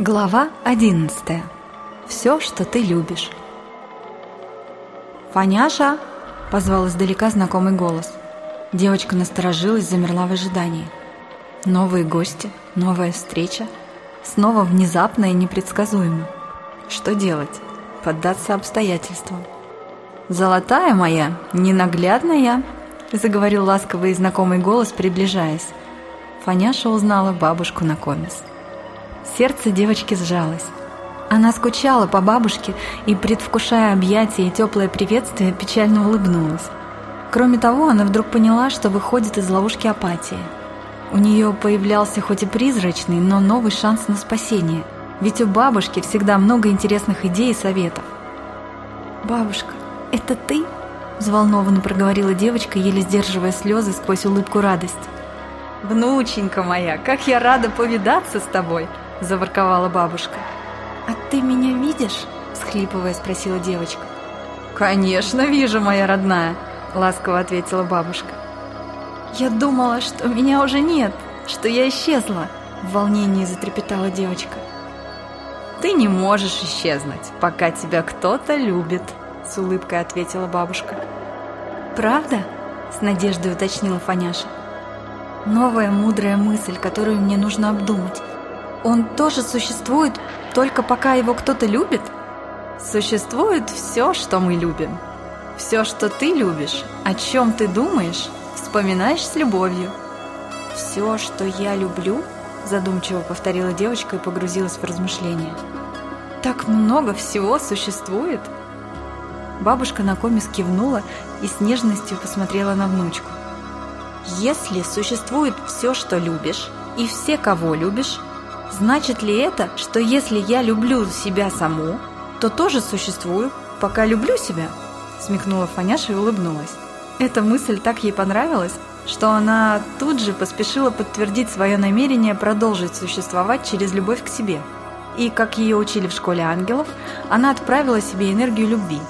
Глава 11. Все, что ты любишь. «Фаняша!» – позвал издалека знакомый голос. Девочка насторожилась, замерла в ожидании. Новые гости, новая встреча. Снова внезапно и непредсказуемо. Что делать? Поддаться обстоятельствам. «Золотая моя, ненаглядная!» – заговорил ласковый и знакомый голос, приближаясь. Фаняша узнала бабушку на комис. Сердце девочки сжалось. Она скучала по бабушке и, предвкушая объятия и теплое приветствие, печально улыбнулась. Кроме того, она вдруг поняла, что выходит из ловушки апатии. У нее появлялся хоть и призрачный, но новый шанс на спасение. Ведь у бабушки всегда много интересных идей и советов. «Бабушка, это ты?» – взволнованно проговорила девочка, еле сдерживая слезы сквозь улыбку радости. «Внученька моя, как я рада повидаться с тобой!» – заворковала бабушка. «А ты меня видишь?» – схлипывая спросила девочка. «Конечно вижу, моя родная!» – ласково ответила бабушка. «Я думала, что меня уже нет, что я исчезла!» – в волнении затрепетала девочка. «Ты не можешь исчезнуть, пока тебя кто-то любит», – с улыбкой ответила бабушка. «Правда?» – с надеждой уточнила Фаняша. Новая мудрая мысль, которую мне нужно обдумать. Он тоже существует, только пока его кто-то любит? Существует все, что мы любим. Все, что ты любишь, о чем ты думаешь, вспоминаешь с любовью. Все, что я люблю, задумчиво повторила девочка и погрузилась в размышления. Так много всего существует. Бабушка на комис кивнула и с нежностью посмотрела на внучку. Если существует все, что любишь, и все, кого любишь, Значит ли это, что если я люблю себя саму, то тоже существую, пока люблю себя? Смехнула Фаняша и улыбнулась. Эта мысль так ей понравилась, что она тут же поспешила подтвердить свое намерение продолжить существовать через любовь к себе. И, как ее учили в школе ангелов, она отправила себе энергию любви.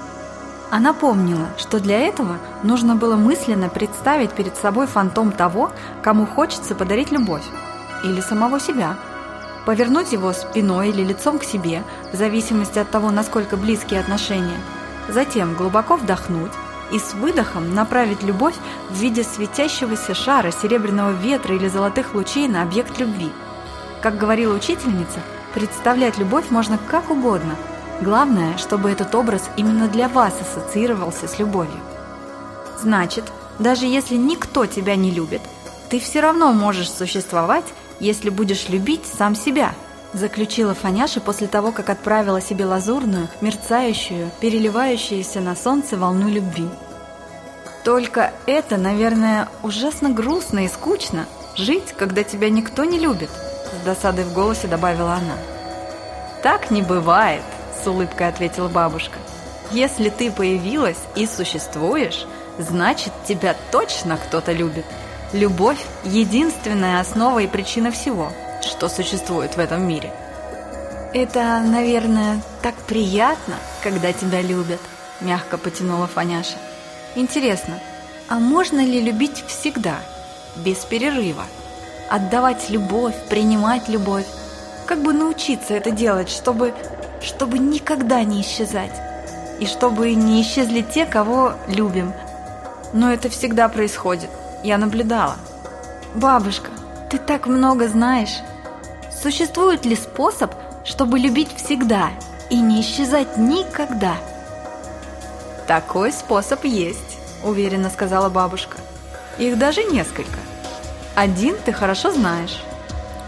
Она помнила, что для этого нужно было мысленно представить перед собой фантом того, кому хочется подарить любовь, или самого себя – повернуть его спиной или лицом к себе, в зависимости от того, насколько близкие отношения. Затем глубоко вдохнуть и с выдохом направить любовь в виде светящегося шара, серебряного ветра или золотых лучей на объект любви. Как говорила учительница, представлять любовь можно как угодно. Главное, чтобы этот образ именно для вас ассоциировался с любовью. Значит, даже если никто тебя не любит, ты все равно можешь существовать если будешь любить сам себя», заключила Фаняша после того, как отправила себе лазурную, мерцающую, переливающуюся на солнце волну любви. «Только это, наверное, ужасно грустно и скучно, жить, когда тебя никто не любит», с досадой в голосе добавила она. «Так не бывает», с улыбкой ответила бабушка. «Если ты появилась и существуешь, значит, тебя точно кто-то любит». Любовь – единственная основа и причина всего, что существует в этом мире. «Это, наверное, так приятно, когда тебя любят», – мягко потянула Фаняша. «Интересно, а можно ли любить всегда, без перерыва? Отдавать любовь, принимать любовь? Как бы научиться это делать, чтобы, чтобы никогда не исчезать? И чтобы не исчезли те, кого любим? Но это всегда происходит. Я наблюдала. Бабушка, ты так много знаешь. Существует ли способ, чтобы любить всегда и не исчезать никогда? Такой способ есть, уверенно сказала бабушка. Их даже несколько. Один ты хорошо знаешь.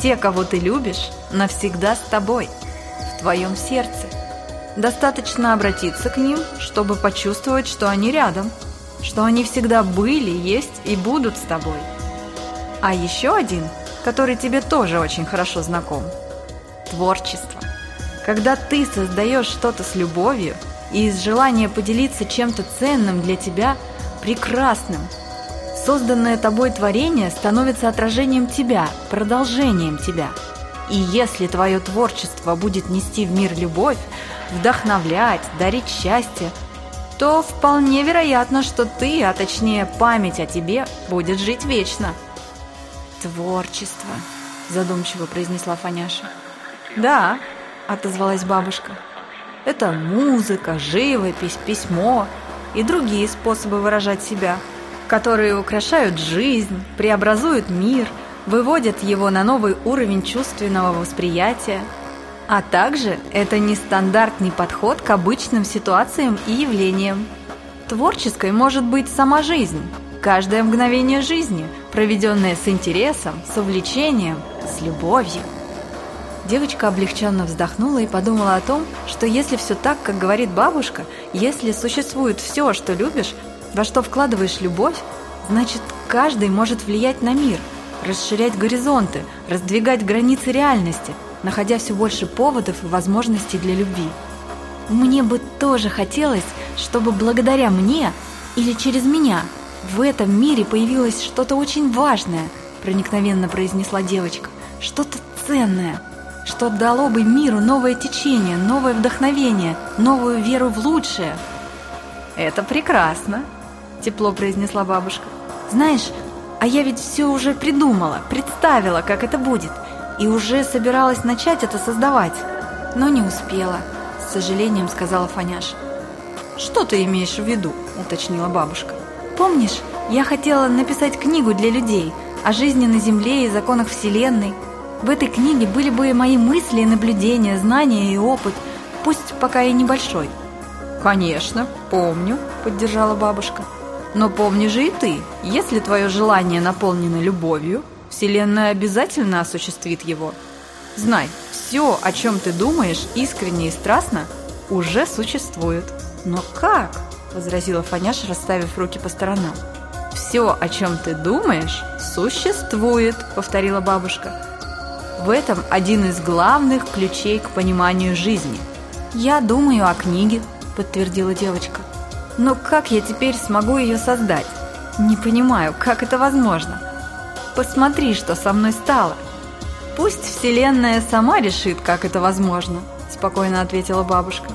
Те, кого ты любишь, навсегда с тобой, в твоем сердце. Достаточно обратиться к ним, чтобы почувствовать, что они рядом – что они всегда были, есть и будут с тобой. А еще один, который тебе тоже очень хорошо знаком – творчество. Когда ты создаешь что-то с любовью и из желания поделиться чем-то ценным для тебя, прекрасным, созданное тобой творение становится отражением тебя, продолжением тебя. И если твое творчество будет нести в мир любовь, вдохновлять, дарить счастье – то вполне вероятно, что ты, а точнее память о тебе, будет жить вечно. Творчество, задумчиво произнесла Фаняша. Да, отозвалась бабушка. Это музыка, живопись, письмо и другие способы выражать себя, которые украшают жизнь, преобразуют мир, выводят его на новый уровень чувственного восприятия. А также это нестандартный подход к обычным ситуациям и явлениям. Творческой может быть сама жизнь, каждое мгновение жизни, проведенное с интересом, с увлечением, с любовью. Девочка облегченно вздохнула и подумала о том, что если все так, как говорит бабушка, если существует все, что любишь, во что вкладываешь любовь, значит, каждый может влиять на мир, расширять горизонты, раздвигать границы реальности, находя все больше поводов и возможностей для любви. Мне бы тоже хотелось, чтобы благодаря мне или через меня в этом мире появилось что-то очень важное, проникновенно произнесла девочка, что-то ценное – что дало бы миру новое течение, новое вдохновение, новую веру в лучшее. «Это прекрасно», – тепло произнесла бабушка. «Знаешь, а я ведь все уже придумала, представила, как это будет, и уже собиралась начать это создавать, но не успела», – с сожалением сказала Фаняша. «Что ты имеешь в виду?» – уточнила бабушка. «Помнишь, я хотела написать книгу для людей о жизни на Земле и законах Вселенной, в этой книге были бы мои мысли, наблюдения, знания и опыт, пусть пока и небольшой. «Конечно, помню», – поддержала бабушка. «Но помни же и ты, если твое желание наполнено любовью, Вселенная обязательно осуществит его. Знай, все, о чем ты думаешь искренне и страстно, уже существует». «Но как?» – возразила Фаняша, расставив руки по сторонам. «Все, о чем ты думаешь, существует», – повторила бабушка. В этом один из главных ключей к пониманию жизни. «Я думаю о книге», – подтвердила девочка. «Но как я теперь смогу ее создать? Не понимаю, как это возможно? Посмотри, что со мной стало. Пусть Вселенная сама решит, как это возможно», – спокойно ответила бабушка.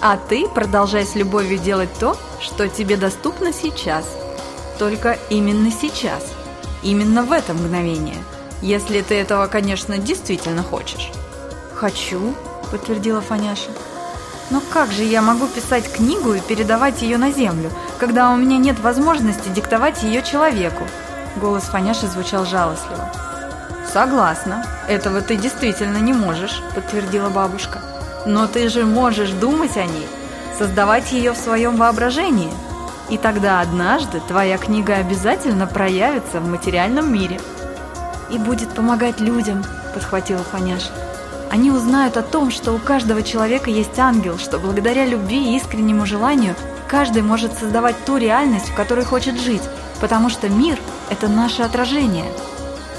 «А ты продолжай с любовью делать то, что тебе доступно сейчас. Только именно сейчас, именно в это мгновение – если ты этого, конечно, действительно хочешь. «Хочу», – подтвердила Фаняша. «Но как же я могу писать книгу и передавать ее на землю, когда у меня нет возможности диктовать ее человеку?» Голос Фаняши звучал жалостливо. «Согласна, этого ты действительно не можешь», – подтвердила бабушка. «Но ты же можешь думать о ней, создавать ее в своем воображении. И тогда однажды твоя книга обязательно проявится в материальном мире» и будет помогать людям», – подхватила Фаняша. «Они узнают о том, что у каждого человека есть ангел, что благодаря любви и искреннему желанию каждый может создавать ту реальность, в которой хочет жить, потому что мир – это наше отражение».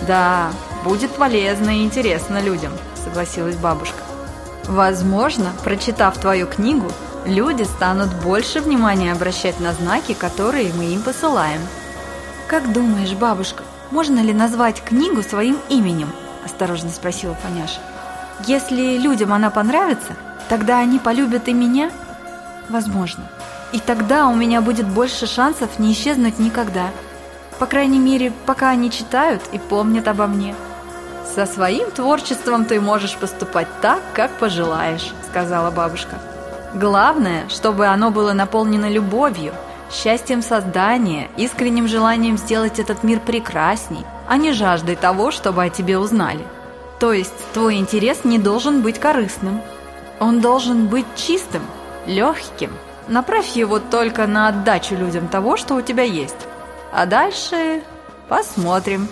«Да, будет полезно и интересно людям», – согласилась бабушка. «Возможно, прочитав твою книгу, люди станут больше внимания обращать на знаки, которые мы им посылаем». «Как думаешь, бабушка, можно ли назвать книгу своим именем?» – осторожно спросила Фаняша. «Если людям она понравится, тогда они полюбят и меня?» «Возможно. И тогда у меня будет больше шансов не исчезнуть никогда. По крайней мере, пока они читают и помнят обо мне». «Со своим творчеством ты можешь поступать так, как пожелаешь», – сказала бабушка. «Главное, чтобы оно было наполнено любовью – счастьем создания, искренним желанием сделать этот мир прекрасней, а не жаждой того, чтобы о тебе узнали. То есть твой интерес не должен быть корыстным. Он должен быть чистым, легким. Направь его только на отдачу людям того, что у тебя есть. А дальше посмотрим.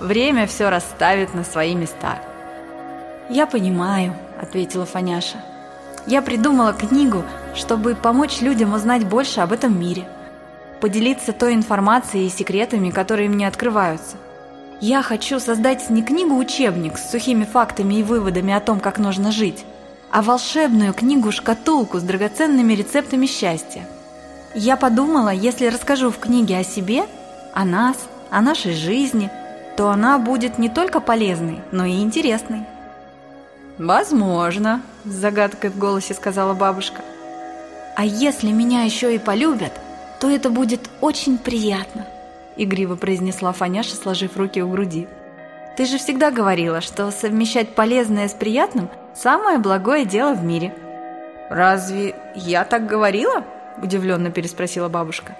Время все расставит на свои места. «Я понимаю», — ответила Фаняша. «Я придумала книгу, чтобы помочь людям узнать больше об этом мире, поделиться той информацией и секретами, которые мне открываются. Я хочу создать не книгу-учебник с сухими фактами и выводами о том, как нужно жить, а волшебную книгу-шкатулку с драгоценными рецептами счастья. Я подумала, если расскажу в книге о себе, о нас, о нашей жизни, то она будет не только полезной, но и интересной. «Возможно», – с загадкой в голосе сказала бабушка. А если меня еще и полюбят, то это будет очень приятно», — игриво произнесла Фаняша, сложив руки у груди. «Ты же всегда говорила, что совмещать полезное с приятным самое благое дело в мире». «Разве я так говорила?» – удивленно переспросила бабушка.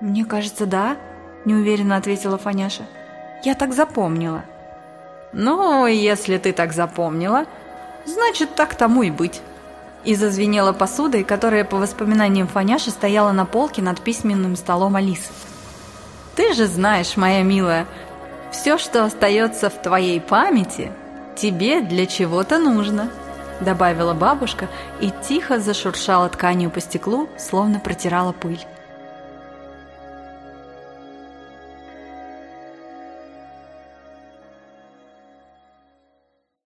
«Мне кажется, да», – неуверенно ответила Фаняша. «Я так запомнила». «Ну, если ты так запомнила, значит, так тому и быть». И зазвенела посудой, которая, по воспоминаниям Фаняши, стояла на полке над письменным столом Алисы. «Ты же знаешь, моя милая, все, что остается в твоей памяти, тебе для чего-то нужно», добавила бабушка и тихо зашуршала тканью по стеклу, словно протирала пыль.